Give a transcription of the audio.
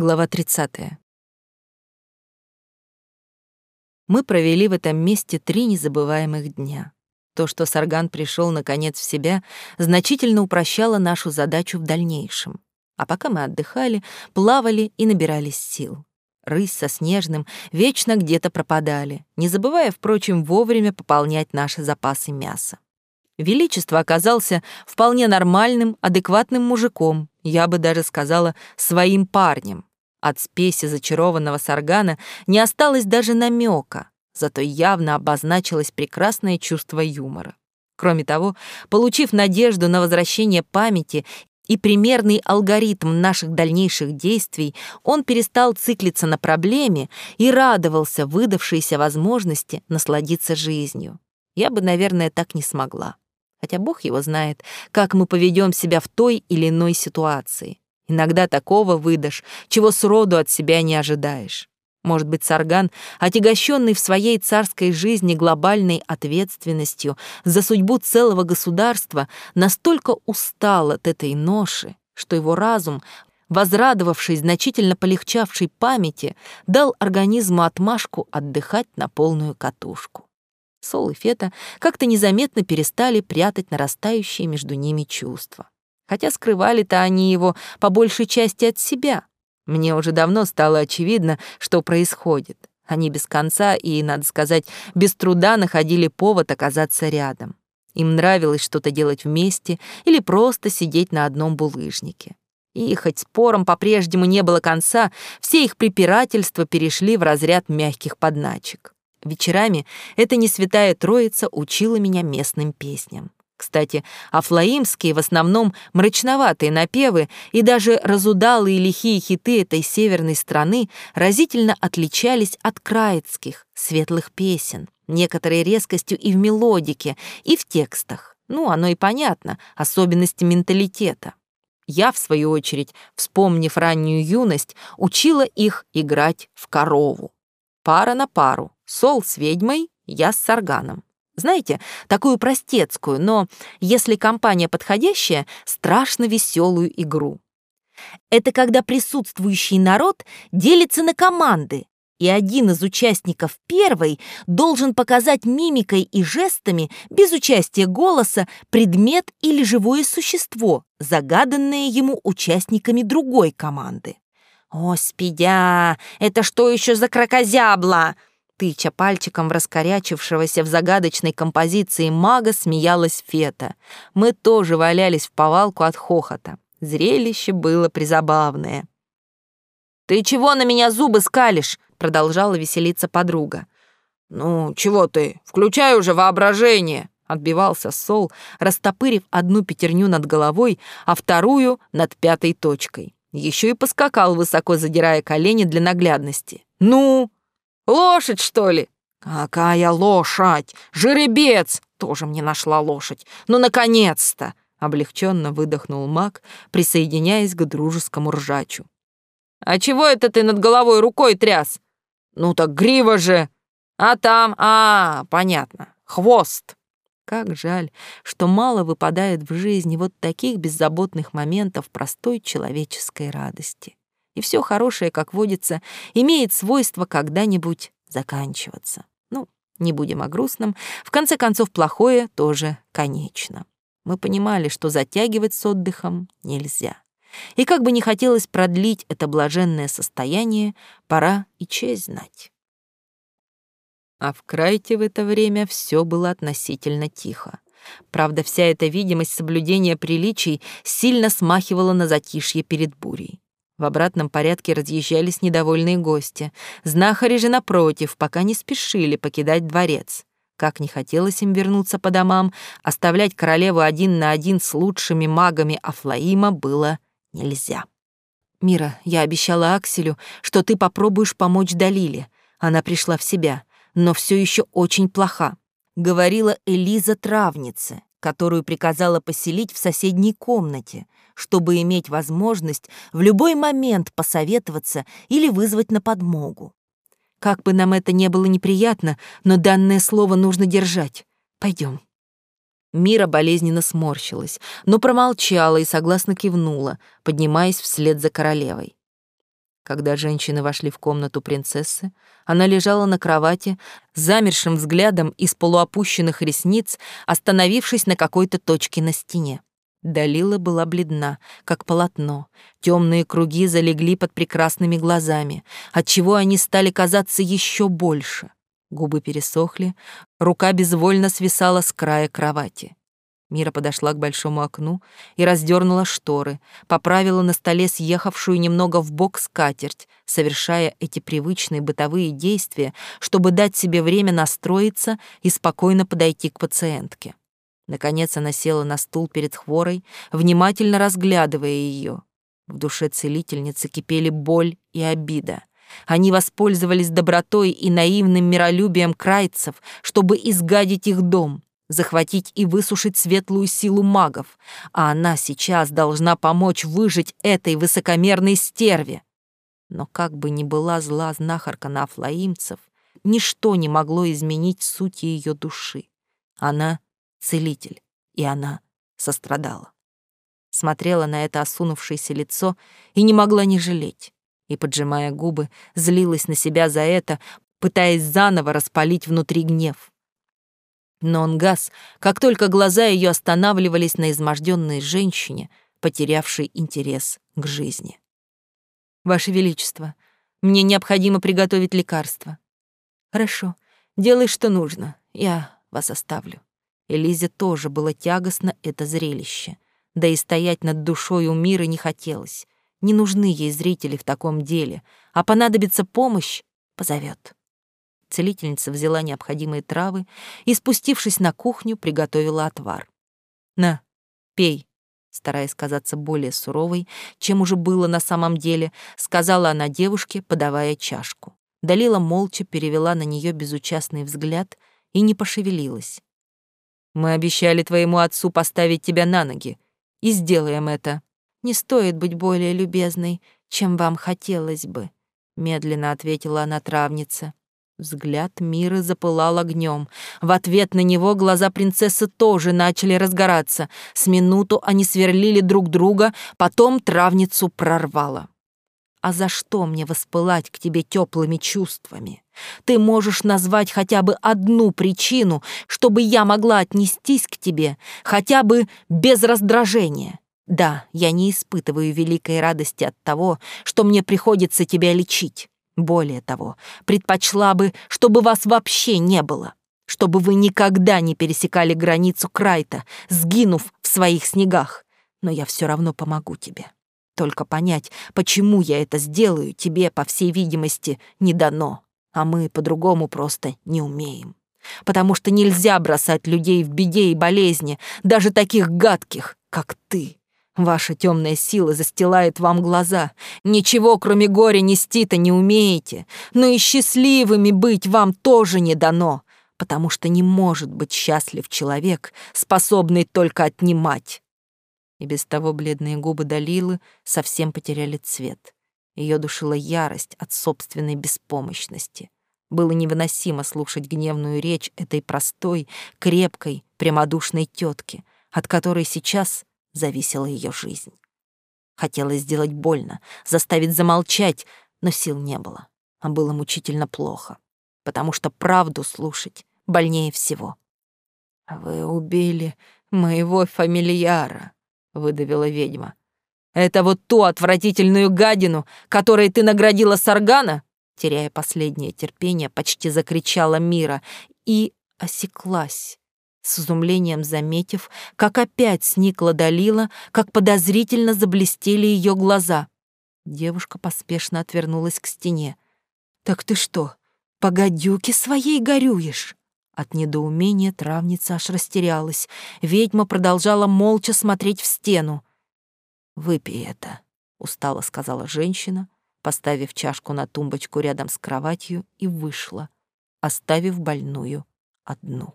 Глава 30. Мы провели в этом месте три незабываемых дня. То, что Сарган пришел наконец в себя, значительно упрощало нашу задачу в дальнейшем. А пока мы отдыхали, плавали и набирались сил. Рысь со Снежным вечно где-то пропадали, не забывая, впрочем, вовремя пополнять наши запасы мяса. Величество оказался вполне нормальным, адекватным мужиком, я бы даже сказала, своим парнем. От спеси зачарованного саргана не осталось даже намека, зато явно обозначилось прекрасное чувство юмора. Кроме того, получив надежду на возвращение памяти и примерный алгоритм наших дальнейших действий, он перестал циклиться на проблеме и радовался выдавшейся возможности насладиться жизнью. Я бы, наверное, так не смогла. Хотя Бог его знает, как мы поведем себя в той или иной ситуации. Иногда такого выдашь, чего сроду от себя не ожидаешь. Может быть, Сарган, отягощенный в своей царской жизни глобальной ответственностью за судьбу целого государства, настолько устал от этой ноши, что его разум, возрадовавшись значительно полегчавшей памяти, дал организму отмашку отдыхать на полную катушку. Сол и Фета как-то незаметно перестали прятать нарастающие между ними чувства хотя скрывали-то они его по большей части от себя. Мне уже давно стало очевидно, что происходит. Они без конца и, надо сказать, без труда находили повод оказаться рядом. Им нравилось что-то делать вместе или просто сидеть на одном булыжнике. И хоть спором по-прежнему не было конца, все их препирательства перешли в разряд мягких подначек. Вечерами эта несвятая троица учила меня местным песням. Кстати, афлаимские в основном мрачноватые напевы и даже разудалые лихие хиты этой северной страны разительно отличались от краицких, светлых песен, некоторой резкостью и в мелодике, и в текстах. Ну, оно и понятно, особенности менталитета. Я, в свою очередь, вспомнив раннюю юность, учила их играть в корову. Пара на пару, сол с ведьмой, я с сарганом. Знаете, такую простецкую, но, если компания подходящая, страшно веселую игру. Это когда присутствующий народ делится на команды, и один из участников первой должен показать мимикой и жестами, без участия голоса, предмет или живое существо, загаданное ему участниками другой команды. «О, спидя, это что еще за крокозябла?» Тыча пальчиком в раскорячившегося в загадочной композиции мага, смеялась Фета. Мы тоже валялись в повалку от хохота. Зрелище было призабавное. «Ты чего на меня зубы скалишь?» — продолжала веселиться подруга. «Ну, чего ты? Включай уже воображение!» — отбивался Сол, растопырив одну пятерню над головой, а вторую — над пятой точкой. Еще и поскакал, высоко задирая колени для наглядности. «Ну!» Лошадь, что ли? Какая лошадь? Жеребец! Тоже мне нашла лошадь. Ну, наконец-то! Облегченно выдохнул маг, присоединяясь к дружескому ржачу. А чего это ты над головой рукой тряс? Ну так грива же! А там, а, понятно, хвост. Как жаль, что мало выпадает в жизни вот таких беззаботных моментов простой человеческой радости и все хорошее, как водится, имеет свойство когда-нибудь заканчиваться. Ну, не будем о грустном, в конце концов, плохое тоже конечно. Мы понимали, что затягивать с отдыхом нельзя. И как бы не хотелось продлить это блаженное состояние, пора и честь знать. А в Крайте в это время все было относительно тихо. Правда, вся эта видимость соблюдения приличий сильно смахивала на затишье перед бурей. В обратном порядке разъезжались недовольные гости. Знахари же, напротив, пока не спешили покидать дворец. Как не хотелось им вернуться по домам, оставлять королеву один на один с лучшими магами Афлаима было нельзя. «Мира, я обещала Акселю, что ты попробуешь помочь Далиле. Она пришла в себя, но все еще очень плоха», — говорила Элиза травнице, которую приказала поселить в соседней комнате — чтобы иметь возможность в любой момент посоветоваться или вызвать на подмогу. Как бы нам это не было неприятно, но данное слово нужно держать. Пойдем. Мира болезненно сморщилась, но промолчала и согласно кивнула, поднимаясь вслед за королевой. Когда женщины вошли в комнату принцессы, она лежала на кровати, замершим взглядом из полуопущенных ресниц, остановившись на какой-то точке на стене. Далила была бледна, как полотно. Темные круги залегли под прекрасными глазами, отчего они стали казаться еще больше. Губы пересохли, рука безвольно свисала с края кровати. Мира подошла к большому окну и раздернула шторы, поправила на столе съехавшую немного в бок скатерть, совершая эти привычные бытовые действия, чтобы дать себе время настроиться и спокойно подойти к пациентке. Наконец она села на стул перед хворой, внимательно разглядывая ее. В душе целительницы кипели боль и обида. Они воспользовались добротой и наивным миролюбием крайцев, чтобы изгадить их дом — захватить и высушить светлую силу магов, а она сейчас должна помочь выжить этой высокомерной стерве. Но как бы ни была зла знахарка на афлаимцев, ничто не могло изменить сути ее души. Она — целитель, и она сострадала. Смотрела на это осунувшееся лицо и не могла не жалеть, и, поджимая губы, злилась на себя за это, пытаясь заново распалить внутри гнев. Но он гас, как только глаза ее останавливались на изможденной женщине, потерявшей интерес к жизни. «Ваше Величество, мне необходимо приготовить лекарство». «Хорошо, делай, что нужно, я вас оставлю». Элизе тоже было тягостно это зрелище. Да и стоять над душой у мира не хотелось. Не нужны ей зрители в таком деле, а понадобится помощь — позовет. Целительница взяла необходимые травы и, спустившись на кухню, приготовила отвар. «На, пей», стараясь казаться более суровой, чем уже было на самом деле, сказала она девушке, подавая чашку. Далила молча перевела на нее безучастный взгляд и не пошевелилась. «Мы обещали твоему отцу поставить тебя на ноги, и сделаем это. Не стоит быть более любезной, чем вам хотелось бы», медленно ответила она травница. Взгляд Миры запылал огнем. В ответ на него глаза принцессы тоже начали разгораться. С минуту они сверлили друг друга, потом травницу прорвало. «А за что мне воспылать к тебе теплыми чувствами? Ты можешь назвать хотя бы одну причину, чтобы я могла отнестись к тебе, хотя бы без раздражения. Да, я не испытываю великой радости от того, что мне приходится тебя лечить. Более того, предпочла бы, чтобы вас вообще не было, чтобы вы никогда не пересекали границу Крайта, сгинув в своих снегах. Но я все равно помогу тебе. Только понять, почему я это сделаю, тебе, по всей видимости, не дано, а мы по-другому просто не умеем. Потому что нельзя бросать людей в беде и болезни, даже таких гадких, как ты. Ваша темная сила застилает вам глаза. Ничего, кроме горя, нести-то не умеете. Но и счастливыми быть вам тоже не дано, потому что не может быть счастлив человек, способный только отнимать. И без того бледные губы Далилы совсем потеряли цвет. Ее душила ярость от собственной беспомощности. Было невыносимо слушать гневную речь этой простой, крепкой, прямодушной тетки, от которой сейчас зависела ее жизнь. Хотелось сделать больно, заставить замолчать, но сил не было, а было мучительно плохо, потому что правду слушать больнее всего. «Вы убили моего фамильяра», — выдавила ведьма. «Это вот ту отвратительную гадину, которой ты наградила Саргана?» Теряя последнее терпение, почти закричала Мира и осеклась, с изумлением заметив, как опять сникла Далила, как подозрительно заблестели ее глаза. Девушка поспешно отвернулась к стене. «Так ты что, по гадюке своей горюешь?» От недоумения травница аж растерялась. Ведьма продолжала молча смотреть в стену. «Выпей это», — устало сказала женщина, поставив чашку на тумбочку рядом с кроватью и вышла, оставив больную одну.